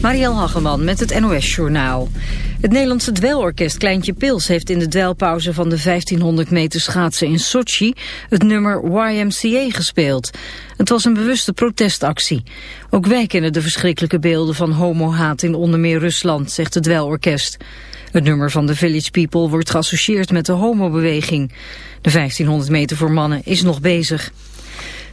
Marielle Hageman met het NOS Journaal. Het Nederlandse dweilorkest Kleintje Pils heeft in de dweilpauze van de 1500 meter schaatsen in Sochi het nummer YMCA gespeeld. Het was een bewuste protestactie. Ook wij kennen de verschrikkelijke beelden van homohaat in onder meer Rusland, zegt het dweilorkest. Het nummer van de Village People wordt geassocieerd met de homobeweging. De 1500 meter voor mannen is nog bezig.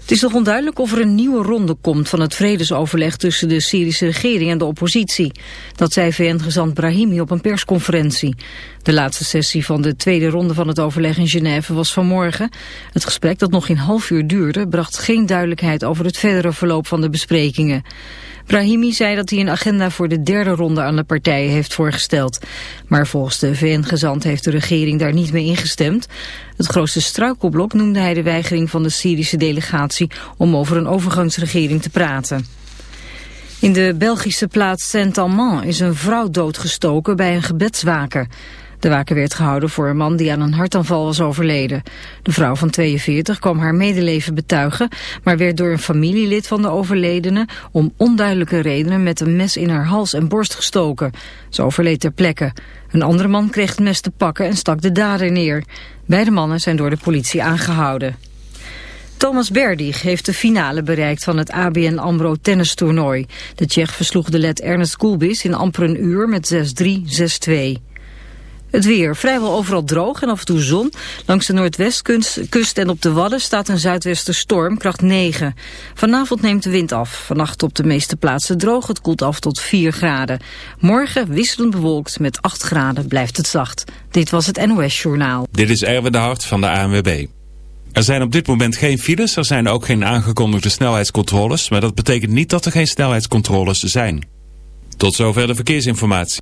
Het is nog onduidelijk of er een nieuwe ronde komt van het vredesoverleg tussen de Syrische regering en de oppositie. Dat zei VN-gezant Brahimi op een persconferentie. De laatste sessie van de tweede ronde van het overleg in Genève was vanmorgen. Het gesprek dat nog geen half uur duurde bracht geen duidelijkheid over het verdere verloop van de besprekingen. Brahimi zei dat hij een agenda voor de derde ronde aan de partijen heeft voorgesteld. Maar volgens de VN-gezant heeft de regering daar niet mee ingestemd. Het grootste struikelblok noemde hij de weigering van de Syrische delegatie om over een overgangsregering te praten. In de Belgische plaats Saint-Amand is een vrouw doodgestoken bij een gebedswaker. De waken werd gehouden voor een man die aan een hartaanval was overleden. De vrouw van 42 kwam haar medeleven betuigen, maar werd door een familielid van de overledene om onduidelijke redenen met een mes in haar hals en borst gestoken. Ze overleed ter plekke. Een andere man kreeg het mes te pakken en stak de dader neer. Beide mannen zijn door de politie aangehouden. Thomas Berdig heeft de finale bereikt van het ABN AMRO tennistoernooi. De Tsjech versloeg de let Ernest Gulbis in amper een uur met 6-3, 6-2. Het weer. Vrijwel overal droog en af en toe zon. Langs de noordwestkust en op de Wadden staat een zuidwesterstorm, kracht 9. Vanavond neemt de wind af. Vannacht op de meeste plaatsen droog. Het koelt af tot 4 graden. Morgen wisselend bewolkt met 8 graden blijft het zacht. Dit was het NOS Journaal. Dit is Erwin de Hart van de ANWB. Er zijn op dit moment geen files, er zijn ook geen aangekondigde snelheidscontroles, maar dat betekent niet dat er geen snelheidscontroles zijn. Tot zover de verkeersinformatie.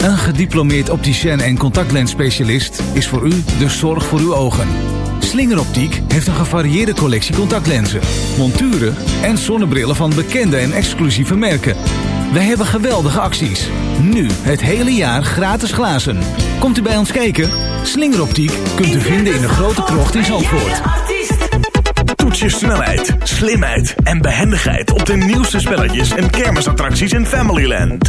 Een gediplomeerd opticien en contactlensspecialist is voor u de zorg voor uw ogen. Slingeroptiek heeft een gevarieerde collectie contactlenzen, monturen en zonnebrillen van bekende en exclusieve merken. Wij hebben geweldige acties. Nu het hele jaar gratis glazen. Komt u bij ons kijken? Slingeroptiek kunt u vinden in de grote krocht in Zandvoort. Toets je snelheid, slimheid en behendigheid op de nieuwste spelletjes en kermisattracties in Familyland.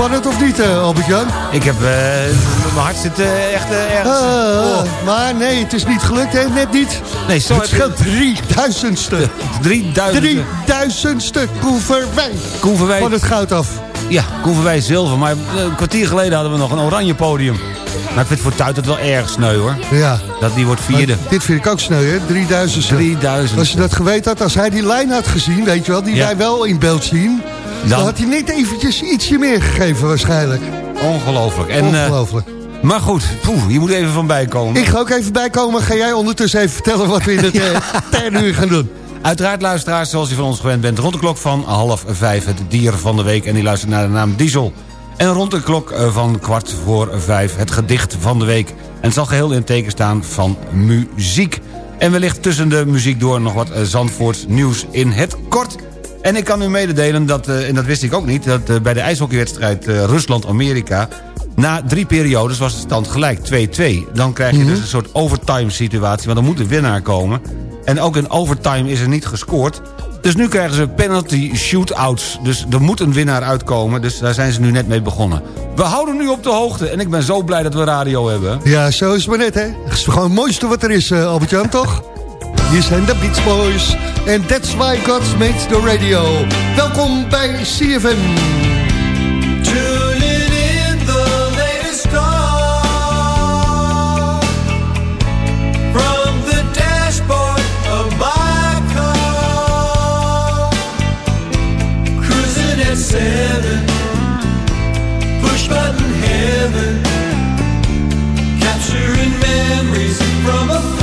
Spannend of niet, eh, Albert-Jan? Ik heb... eh, mijn hart zit eh, echt ergens... Oh. Maar nee, het is niet gelukt, hè? Net niet. Nee, zo het je- scheelt drieduizendste. 3000. Drieduizendste Koen Verwijn Koen Verwij- van het goud af. Ja, Koen Verwij zilver. Maar een kwartier geleden hadden we nog een oranje podium. Maar ik vind voor Tuit het wel erg sneu hoor. Ja. Dat die wordt vierde. Maar dit vind ik ook sneu, hè? 3000. 3000. Als je dat geweten had, als hij die lijn had gezien, weet je wel, die Ja. wij wel in beeld zien, dan, Dan- had hij net eventjes ietsje meer gegeven waarschijnlijk. Ongelooflijk. En, eh, Ongelooflijk. maar goed, poeh, je moet even van bijkomen. Ik ga ook even bijkomen. Ga jij ondertussen even vertellen wat we in het eh, derde uur gaan doen? Uiteraard luisteraars, zoals je van ons gewend bent... rond de klok van half vijf het dier van de week... en die luistert naar de naam Diesel. En rond de klok eh, van kwart voor vijf het gedicht van de week. En het zal geheel in het teken staan van muziek. En wellicht tussen de muziek door nog wat eh, Zandvoorts nieuws in het kort. En ik kan u mededelen, dat, eh, en dat wist ik ook niet... dat eh, bij de ijshockeywedstrijd eh, Rusland-Amerika... na drie periodes was de stand gelijk, 2-2. Dan krijg je dus een soort overtime situatie... want dan moet de winnaar komen. En ook in overtime is er niet gescoord... Dus nu krijgen ze penalty shootouts. Dus er moet een winnaar uitkomen. Dus daar zijn ze nu net mee begonnen. We houden nu op de hoogte. En ik ben zo blij dat we radio hebben. Ja, zo is het maar net, hè? Het is gewoon het mooiste wat er is, Albert-Jan, toch? Hier zijn de Beach Boys. En that's why God made the radio. Welkom bij CFM. Tuning in the latest star from the dashboard of my car. Cruising at seven, push button heaven, capturing memories from afar.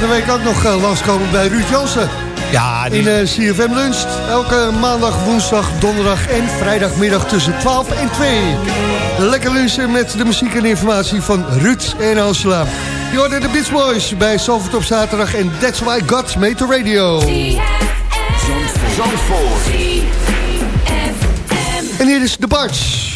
Van de week ook nog eh, langskomen bij Ruud Jansen. Ja, die... In eh, CFM Lunch. Elke maandag, woensdag, donderdag en vrijdagmiddag tussen 12 en 2. Lekker lunchen met de muziek en informatie van Ruud en Angela. Je hoorde de Beach Boys bij Salford op zaterdag. En that's why God made the radio. En hier is de Barts.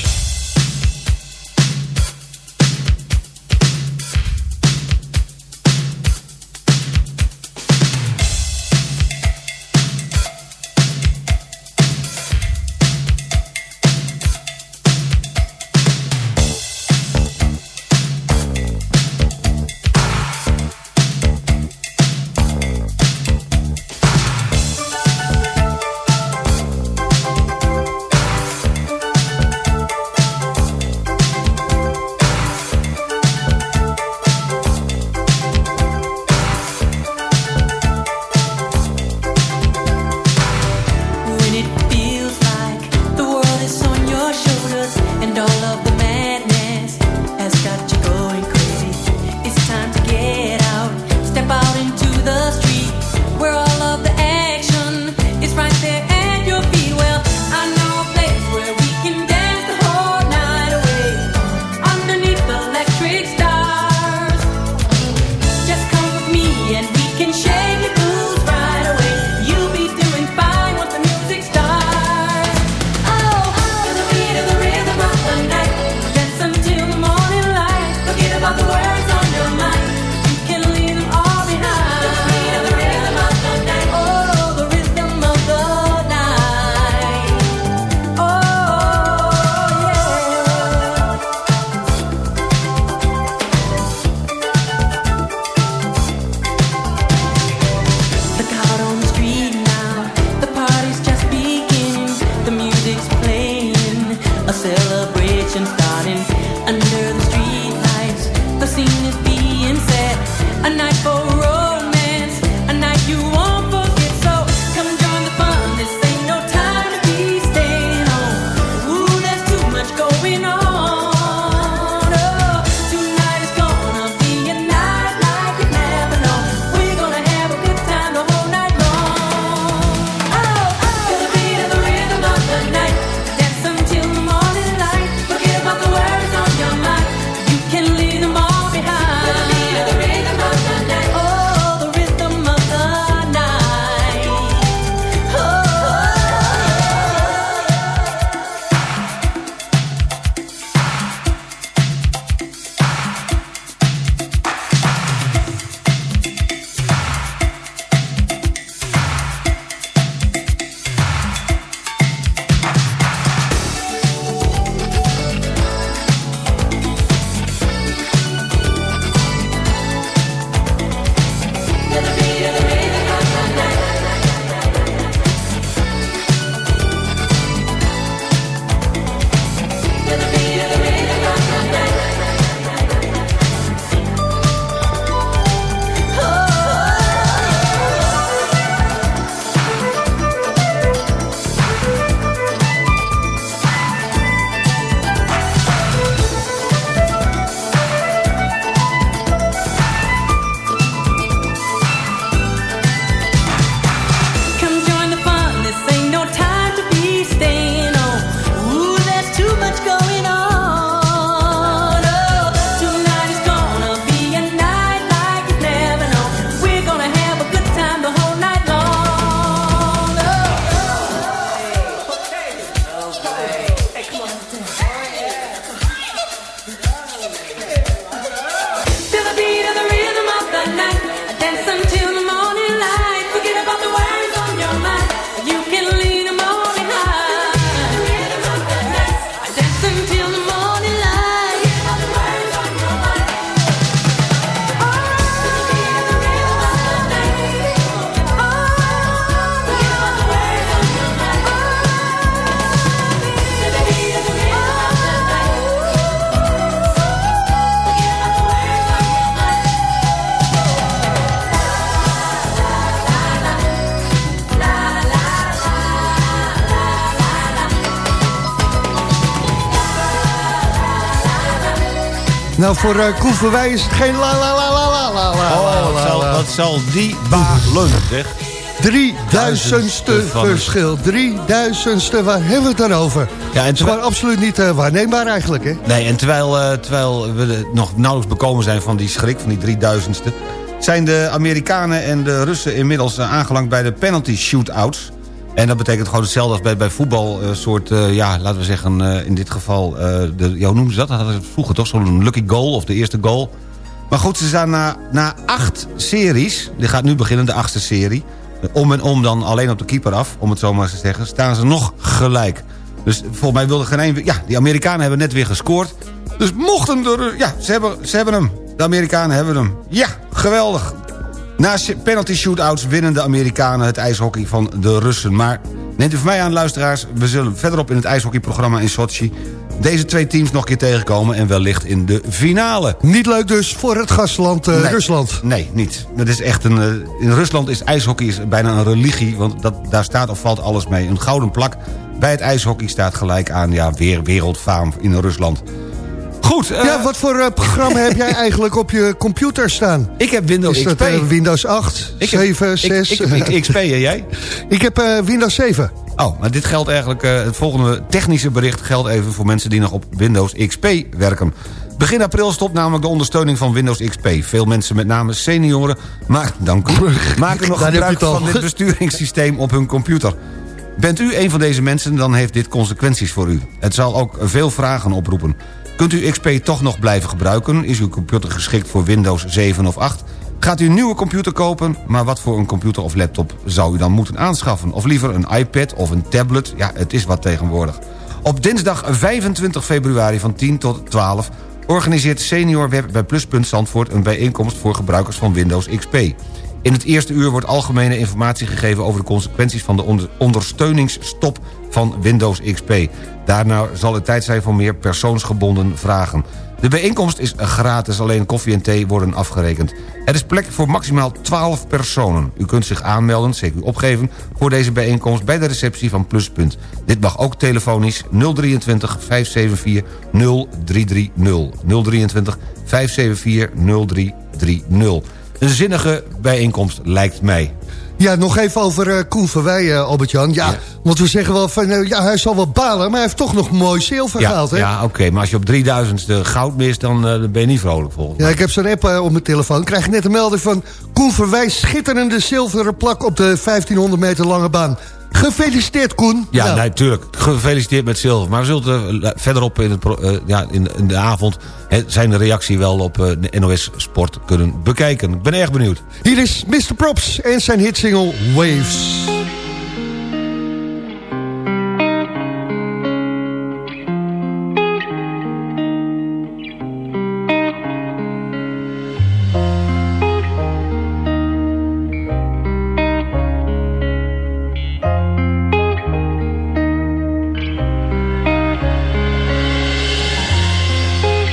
Nou, voor uh, Koen Verwij is het geen la la la la la la la Oh, la, wat zal, wat zal die balen, zeg. Drieduizendste verschil. Drieduizendste, waar hebben we het dan over? Ja, en Het is terwijl- gewoon absoluut niet eh, waarneembaar eigenlijk, hè? Nee, en terwijl, eh, terwijl we nog nauwelijks bekomen zijn van die schrik, van die 3000ste... zijn de Amerikanen en de Russen inmiddels aangelangt bij de penalty shootouts. En dat betekent gewoon hetzelfde als bij, bij voetbal. Een soort, eh, ja, laten we zeggen, eh, in dit geval... eh de, hoe noemen ze dat? Dat hadden ze vroeger toch, zo'n lucky goal of de eerste goal. Maar goed, ze staan na, na acht series... die gaat nu beginnen, de achtste serie... om en om dan alleen op de keeper af, om het zo maar eens te zeggen... staan ze nog gelijk. Dus volgens mij wilde geen een... Ja, die Amerikanen hebben net weer gescoord. Dus mochten er... Ja, ze hebben, ze hebben hem. De Amerikanen hebben hem. Ja, geweldig. Na penalty shootouts winnen de Amerikanen het ijshockey van de Russen. Maar neemt u van mij aan, luisteraars... we zullen verderop in het ijshockeyprogramma in Sochi... deze twee teams nog een keer tegenkomen... en wellicht in de finale. Niet leuk dus voor het gastland eh, Nee. Rusland. Nee, niet. Dat is echt een, eh, in Rusland is ijshockey is bijna een religie... want dat, daar staat of valt alles mee. Een gouden plak bij het ijshockey staat gelijk aan... ja, weer wereldfaam in Rusland. Goed. eh, ja, wat voor eh, programma heb jij eigenlijk op je computer staan? Ik heb Windows Is dat XP. eh, Windows 8, Ik heb- 7, ik- 6? Ik, ik, XP en jij? Ik heb Windows 7. Oh, maar dit geldt eigenlijk... het volgende technische bericht geldt even voor mensen die nog op Windows XP werken. Begin april stopt namelijk de ondersteuning van Windows XP. Veel mensen, met name senioren, maar, dank u, maken nog gebruik van dit besturingssysteem op hun computer. Bent u een van deze mensen, dan heeft dit consequenties voor u. Het zal ook veel vragen oproepen. Kunt u XP toch nog blijven gebruiken? Is uw computer geschikt voor Windows 7 of 8? Gaat u een nieuwe computer kopen? Maar wat voor een computer of laptop zou u dan moeten aanschaffen? Of liever een iPad of een tablet? Ja, het is wat tegenwoordig. Op dinsdag 25 februari van 10 tot 12 organiseert Senior Web bij Pluspunt Zandvoort... een bijeenkomst voor gebruikers van Windows XP. In het eerste uur wordt algemene informatie gegeven... over de consequenties van de onder- ondersteuningsstop van Windows XP. Daarna zal het tijd zijn voor meer persoonsgebonden vragen. De bijeenkomst is gratis, alleen koffie en thee worden afgerekend. Er is plek voor maximaal 12 personen. U kunt zich aanmelden, zeker opgeven... voor deze bijeenkomst bij de receptie van Pluspunt. Dit mag ook telefonisch 023 574 0330. 023 574 0330. Een zinnige bijeenkomst lijkt mij. Ja, nog even over eh Koen Verwij, eh, Albert-Jan. Ja, want we zeggen wel van, eh, ja, hij zal wel balen... maar hij heeft toch nog mooi zilver Ja, gehaald, hè? ja oké, maar als je op 3000ste goud mist... dan ben je niet vrolijk volgens Ja, mij. ik heb zo'n app op mijn telefoon. Krijg ik net een melding van Koen Verwij... schitterende zilveren plak op de 1500 meter lange baan. Gefeliciteerd, Koen. Ja, Nou, natuurlijk. Gefeliciteerd met zilver. Maar we zullen eh, verderop in, het, eh, ja, in, in de avond... hè, zijn de reactie wel op eh, de NOS Sport kunnen bekijken. Ik ben erg benieuwd. Hier is Mr. Props en zijn hitsingle Waves.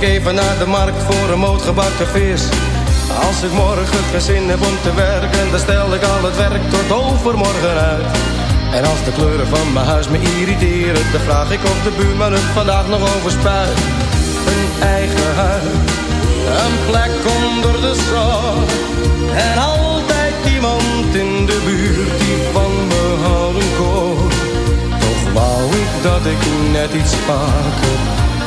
ik even naar de markt voor een moot gebakken vis. Als ik morgen geen zin heb om te werken, dan stel ik al het werk tot overmorgen uit. En als de kleuren van mijn huis me irriteren, dan vraag ik of de buurman het vandaag nog overspuit. Een eigen huis, een plek onder de zon. En altijd iemand in de buurt die van me houden kon. Toch wou ik dat ik net iets vaker,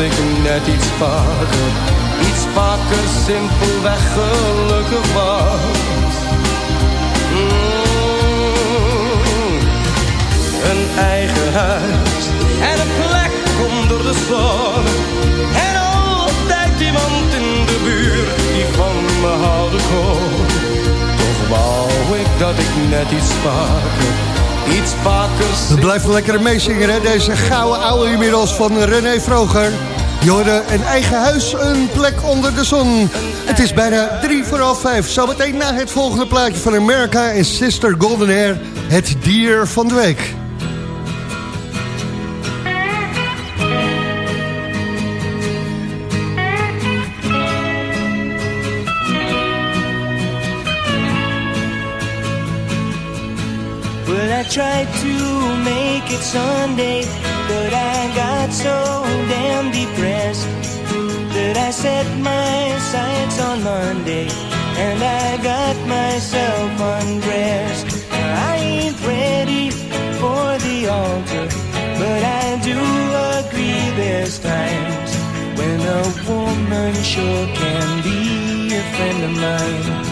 ik net iets vaker, iets vaker simpelweg gelukkig was. Mm. Een eigen huis en een plek onder de zon. En altijd iemand in de buurt die van me houden kon. Toch wou ik dat ik net iets vaker, iets vaker... We blijven lekker meezingen, hè? Deze gouden oude inmiddels van René Vroger. Jorden, een eigen huis, een plek onder de zon. Het is bijna drie voor half vijf. Zometeen na het volgende plaatje van America en Sister Golden Hair... het dier van de week. Well, I tried to make it Sunday, but I sights on Monday and I got myself undressed. I ain't ready for the altar, but I do agree there's times when a woman sure can be a friend of mine.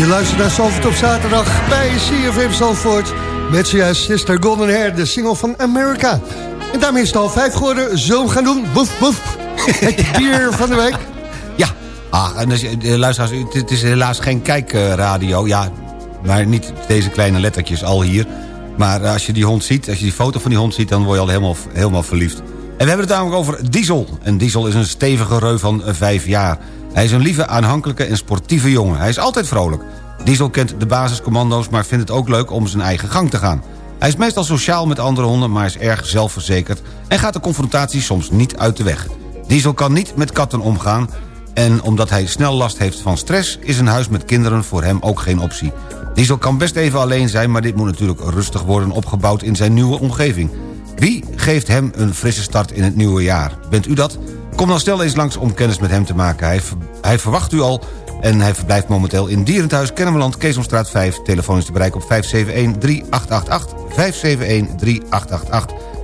Je luistert naar Zalvoort op zaterdag bij CFM Zalvoort. Met zojuist Sister Golden Hair, de single van America. En daarmee is het al vijf geworden. Zo gaan doen. Woef, woef. Het bier van de week. Ja, ah, en dus, eh, luisteraars, het- is helaas geen kijkradio. ja, maar niet deze kleine lettertjes al hier. Maar als je die hond ziet, als je die foto van die hond ziet... dan word je al helemaal, helemaal verliefd. En we hebben het namelijk over Diesel. En Diesel is een stevige reu van eh, vijf jaar. Hij is een lieve, aanhankelijke en sportieve jongen. Hij is altijd vrolijk. Diesel kent de basiscommando's, maar vindt het ook leuk om zijn eigen gang te gaan. Hij is meestal sociaal met andere honden, maar is erg zelfverzekerd... en gaat de confrontatie soms niet uit de weg. Diesel kan niet met katten omgaan... en omdat hij snel last heeft van stress... is een huis met kinderen voor hem ook geen optie. Diesel kan best even alleen zijn... maar dit moet natuurlijk rustig worden opgebouwd in zijn nieuwe omgeving. Wie geeft hem een frisse start in het nieuwe jaar? Bent u dat? Kom dan snel eens langs om kennis met hem te maken. Hij, hij verwacht u al en hij verblijft momenteel in Dierenthuis Kennemerland, Keesomstraat 5. Telefoon is te bereiken op 571-3888, 571-3888.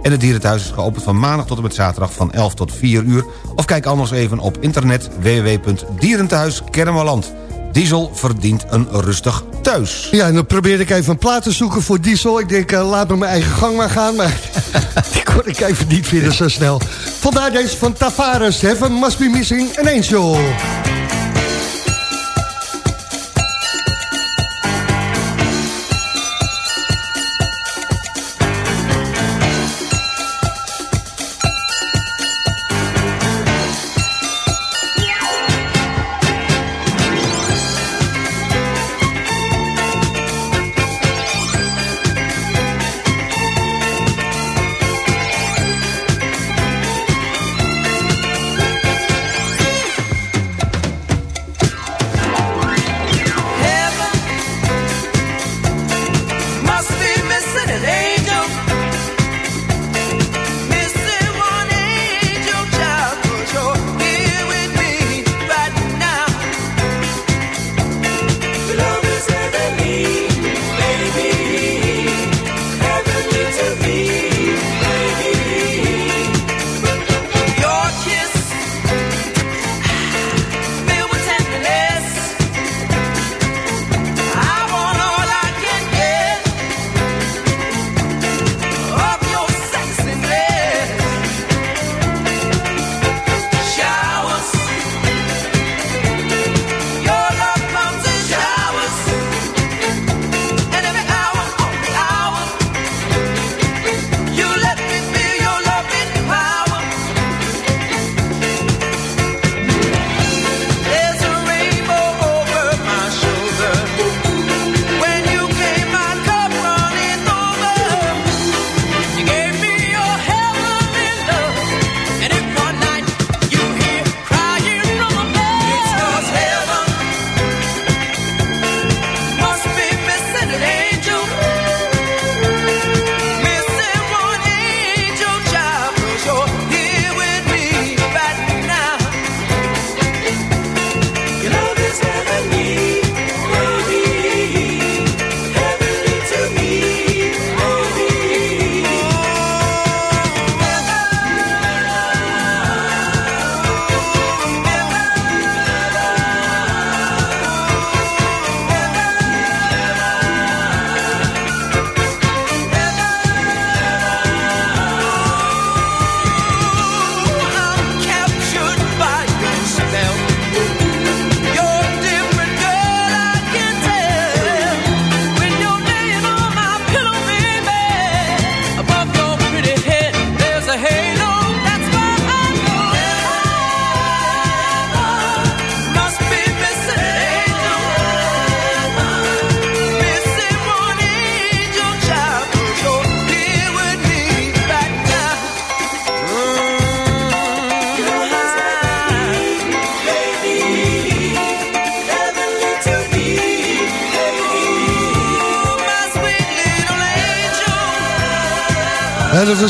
En het Dierenthuis is geopend van maandag tot en met zaterdag van 11 tot 4 uur. Of kijk anders even op internet www.dierenthuiskennemerland. Diesel verdient een rustig thuis. Ja, en dan probeerde ik even een plaat te zoeken voor Diesel. Ik denk, eh, laat me mijn eigen gang maar gaan. Maar die kon ik even niet vinden zo snel. Vandaar deze van Tavares. Heaven must be missing an angel.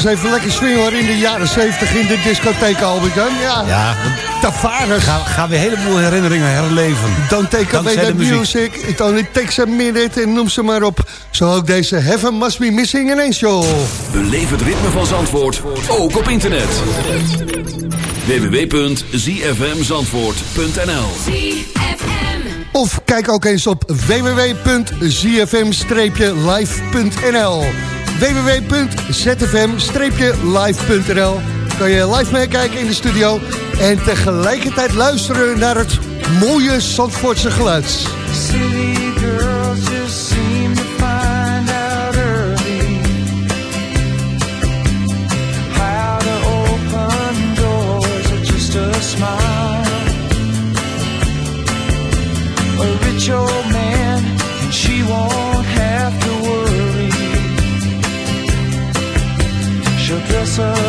even lekker swing hoor in de jaren 70 in de discotheek Albert Ja, ja. Tavares. Gaan, gaan we een heleboel herinneringen herleven. Don't take away the music, it only takes a minute en noem ze maar op. Zo ook deze Heaven Must Be Missing an Angel. Beleef het ritme van Zandvoort, ook op internet. www.zfmzandvoort.nl Of kijk ook eens op www.zfm-live.nl www.zfm-live.nl kan je live meekijken in de studio en tegelijkertijd luisteren naar het mooie Zandvoortse geluid. smile A ritual sun.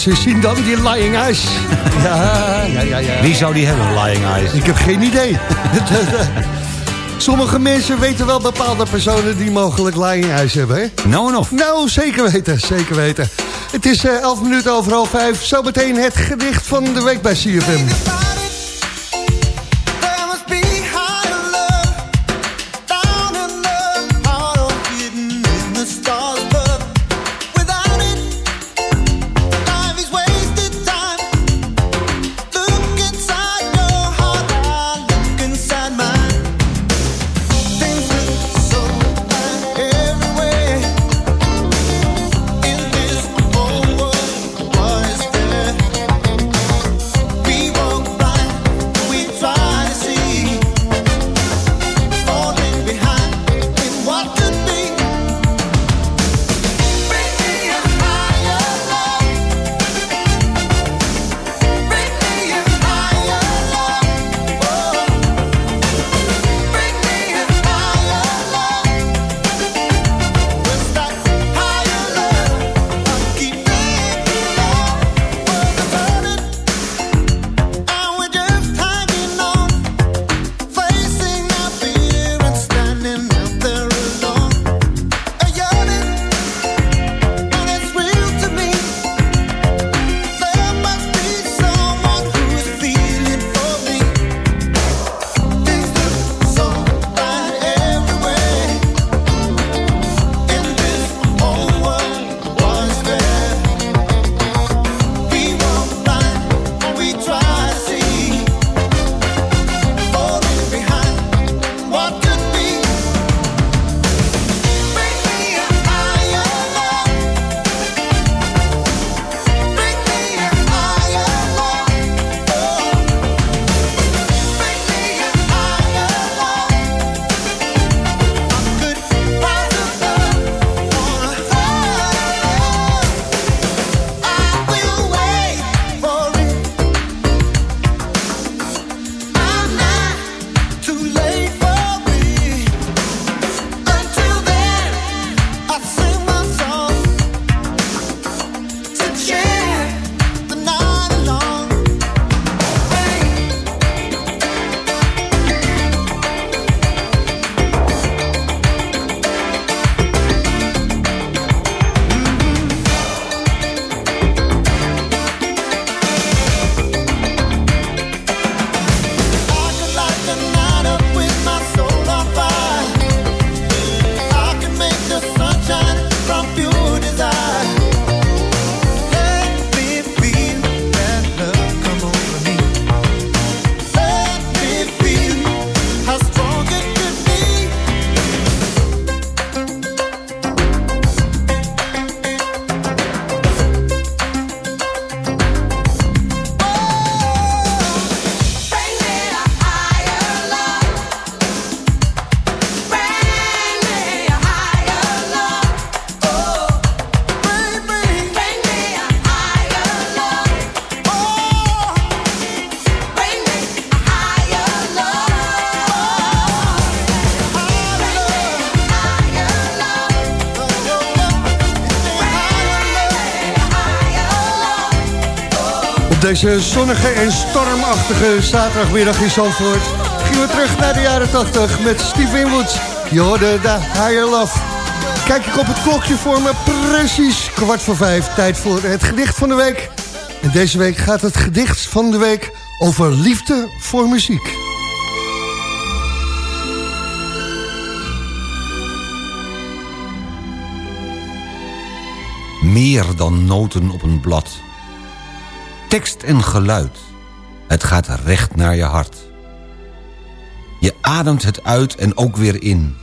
ze zien dan, die Lying Eyes. Ja, ja, ja, ja. Wie zou die hebben, Lying Eyes? Ik heb geen idee. Sommige mensen weten wel bepaalde personen die mogelijk Lying Eyes hebben, hè? Nou nog. Nou, zeker weten, zeker weten. Het is eh, uh, 11 minuten over half 5. Zometeen het gedicht van de week bij CFM. Deze zonnige en stormachtige zaterdagmiddag in Zandvoort... gingen we terug naar de jaren 80 met Steve Winwood. Je de Higher Love. Kijk ik op het klokje voor me, precies kwart voor vijf. Tijd voor het gedicht van de week. En deze week gaat het gedicht van de week over liefde voor muziek. Meer dan noten op een blad. Tekst en geluid. Het gaat recht naar je hart. Je ademt het uit en ook weer in.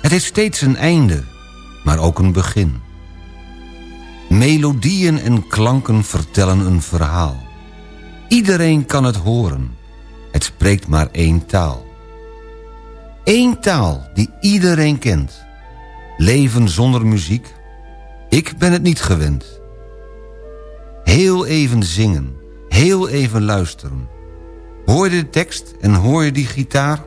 Het heeft steeds een einde, maar ook een begin. Melodieën en klanken vertellen een verhaal. Iedereen kan het horen. Het spreekt maar één taal. Eén taal die iedereen kent. Leven zonder muziek? Ik ben het niet gewend. Heel even zingen, heel even luisteren. Hoor je de tekst en hoor je die gitaar?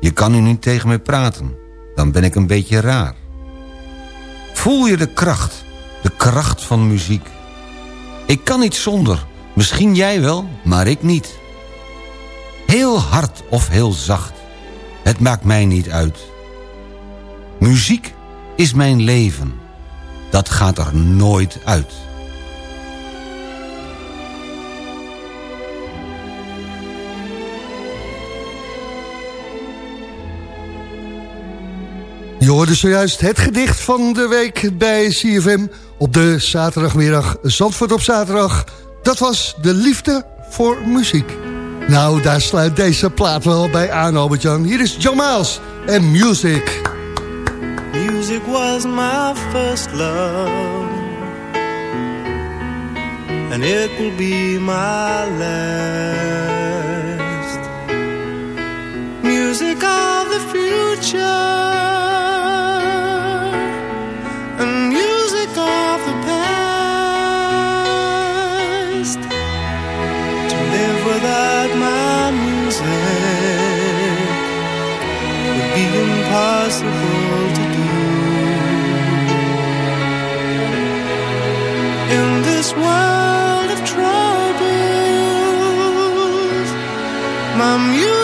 Je kan nu niet tegen mij praten, dan ben ik een beetje raar. Voel je de kracht, de kracht van muziek? Ik kan niet zonder, misschien jij wel, maar ik niet. Heel hard of heel zacht, het maakt mij niet uit. Muziek is mijn leven, dat gaat er nooit uit. Je hoorde zojuist het gedicht van de week bij CFM op de zaterdagmiddag Zandvoort op zaterdag. Dat was de liefde voor muziek. Nou, daar sluit deze plaat wel bij aan, Albert-Jan. Hier is John Miles en Music. Music was my first love And it will be my last Music of the future My music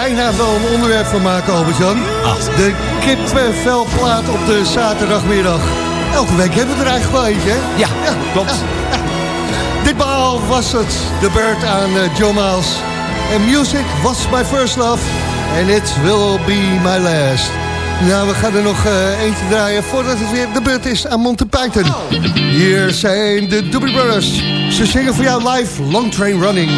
bijna wel een onderwerp van maken, Albert-Jan. De kipvelplaat op de zaterdagmiddag. Elke week hebben we er eigenlijk wel eentje, hè? Ja, klopt. Ditmaal was het de beurt aan eh, John Miles. En music was my first love. And it will be my last. Nou, we gaan er nog eh, eentje draaien voordat het weer de beurt is aan Monty Python. Hier zijn de Doobie Brothers. Ze zingen voor jou live Long Train Running.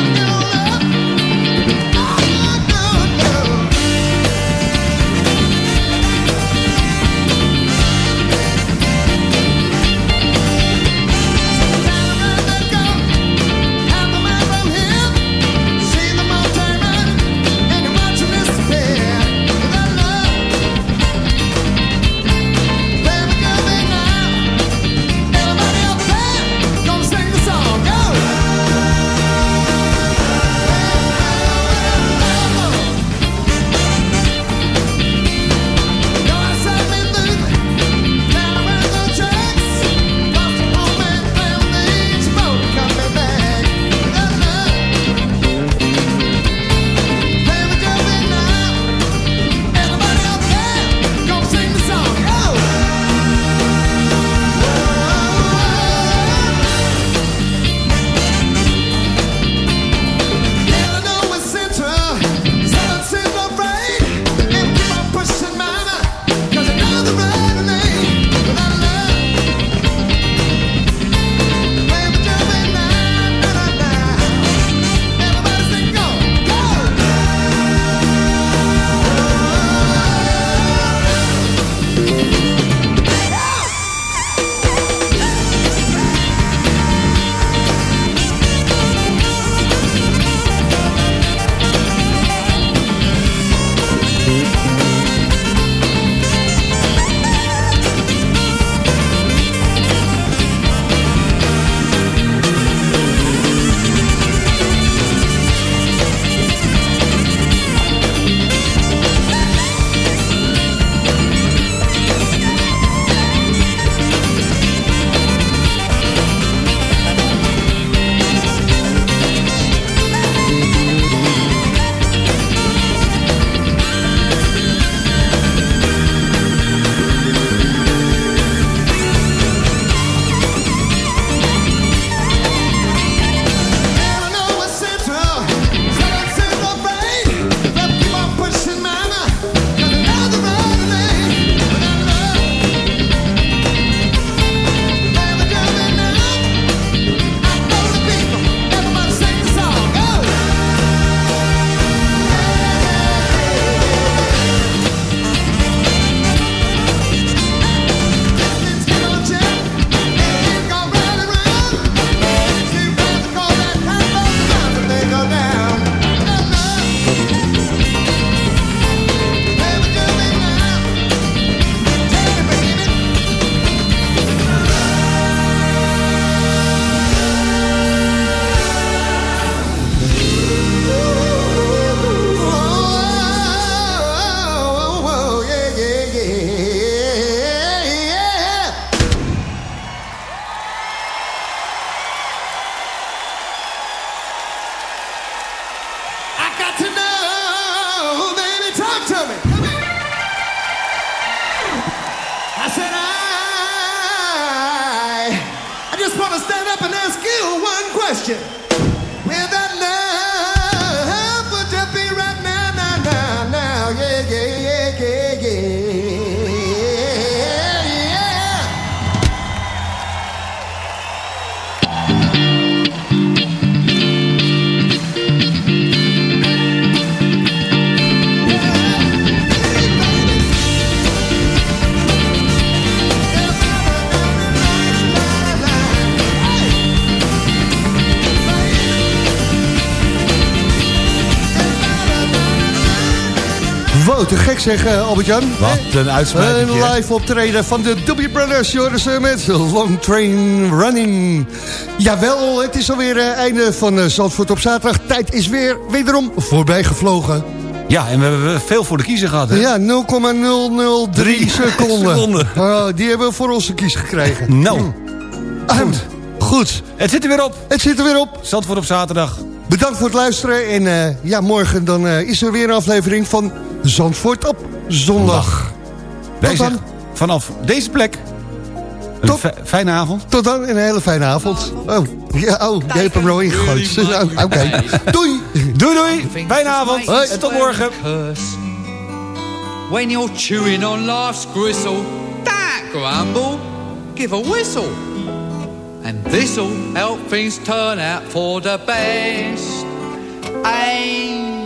Wow, te gek zeg, eh, Albert-Jan. Wat een uitspraak. Een live optreden van de Doobie Brothers, Joris eh, met Long Train Running. Jawel, het is alweer einde van eh, Zandvoort op zaterdag. Tijd is weer wederom voorbij gevlogen. Ja, en we hebben veel voor de kiezer gehad, hè? Ja, 0,003 seconden. seconden. Oh, die hebben we voor onze kies gekregen. Nou, Goed. Goed. het zit er weer op. Het zit er weer op. Zandvoort op zaterdag. Bedankt voor het luisteren. En eh, ja, morgen dan eh, is er weer een aflevering van Zandvoort op zondag. Wij Tot dan. zeggen vanaf deze plek... Een Tot- fijne avond. Tot dan en een hele fijne avond. Oh, ja, oh je hebt hem er al ingegooid. Nou, Oké, doei. Doei doei, fijne avond Hoi. en tot morgen. When you're chewing on life's gristle, don't grumble, give a whistle. And this'll help things turn out for the best. And